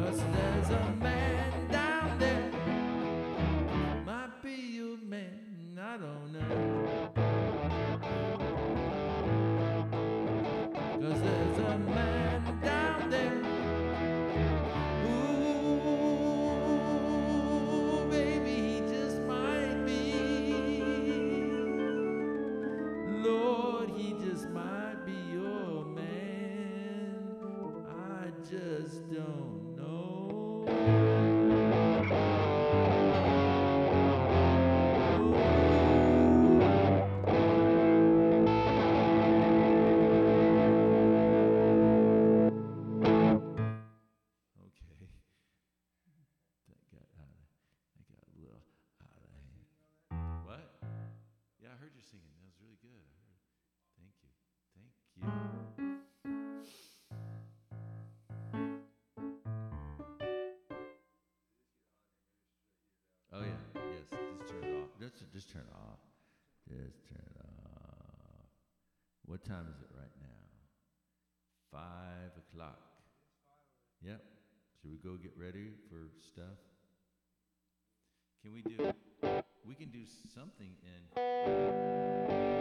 Just as a man. your singing. That was really good. Thank you. Thank you. Oh yeah, yes. Just turn it off. Just, just turn it off. Just turn it off. What time is it right now? Five o'clock. Yep. Should we go get ready for stuff? Can we do? We can do something in.